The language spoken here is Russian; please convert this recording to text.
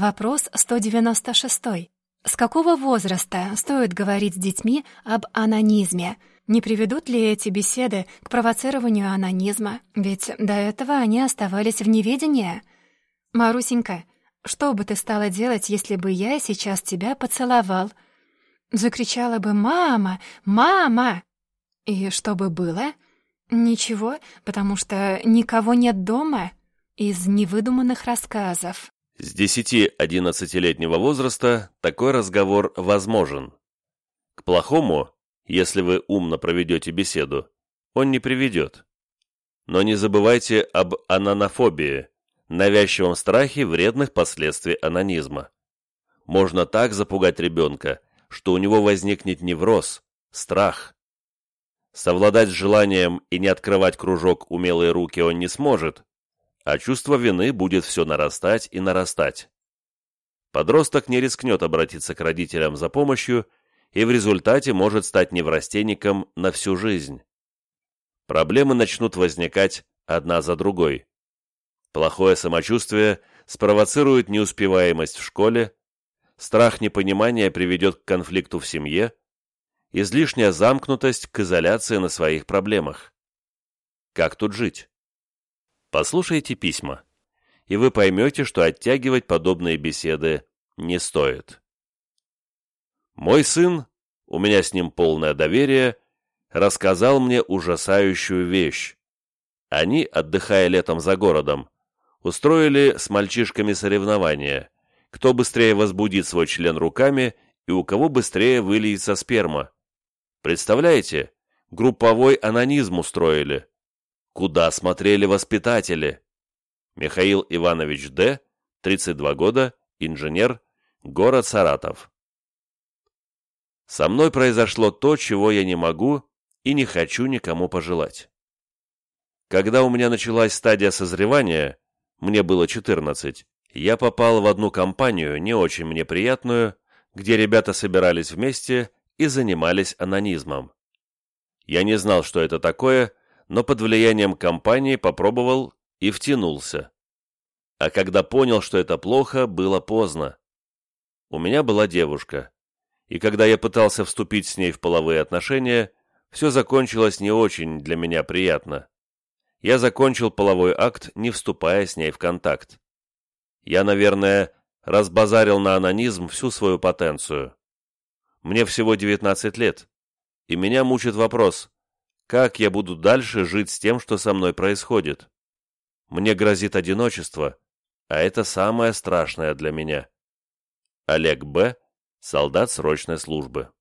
Вопрос 196. С какого возраста стоит говорить с детьми об анонизме? Не приведут ли эти беседы к провоцированию анонизма? Ведь до этого они оставались в неведении. Марусенька, что бы ты стала делать, если бы я сейчас тебя поцеловал? Закричала бы «Мама! Мама!» И что бы было? Ничего, потому что никого нет дома. Из невыдуманных рассказов. С 10-11-летнего возраста такой разговор возможен. К плохому, если вы умно проведете беседу, он не приведет. Но не забывайте об ананофобии, навязчивом страхе вредных последствий анонизма. Можно так запугать ребенка, что у него возникнет невроз, страх. Совладать с желанием и не открывать кружок умелые руки он не сможет, а чувство вины будет все нарастать и нарастать. Подросток не рискнет обратиться к родителям за помощью и в результате может стать неврастенником на всю жизнь. Проблемы начнут возникать одна за другой. Плохое самочувствие спровоцирует неуспеваемость в школе, страх непонимания приведет к конфликту в семье, излишняя замкнутость к изоляции на своих проблемах. Как тут жить? Послушайте письма, и вы поймете, что оттягивать подобные беседы не стоит. Мой сын, у меня с ним полное доверие, рассказал мне ужасающую вещь. Они, отдыхая летом за городом, устроили с мальчишками соревнования, кто быстрее возбудит свой член руками и у кого быстрее выльется сперма. Представляете, групповой анонизм устроили. Куда смотрели воспитатели? Михаил Иванович Д., 32 года, инженер, город Саратов. Со мной произошло то, чего я не могу и не хочу никому пожелать. Когда у меня началась стадия созревания, мне было 14, я попал в одну компанию, не очень мне приятную, где ребята собирались вместе и занимались анонизмом. Я не знал, что это такое, но под влиянием компании попробовал и втянулся. А когда понял, что это плохо, было поздно. У меня была девушка, и когда я пытался вступить с ней в половые отношения, все закончилось не очень для меня приятно. Я закончил половой акт, не вступая с ней в контакт. Я, наверное, разбазарил на анонизм всю свою потенцию. Мне всего 19 лет, и меня мучит вопрос, как я буду дальше жить с тем, что со мной происходит? Мне грозит одиночество, а это самое страшное для меня. Олег Б., солдат срочной службы.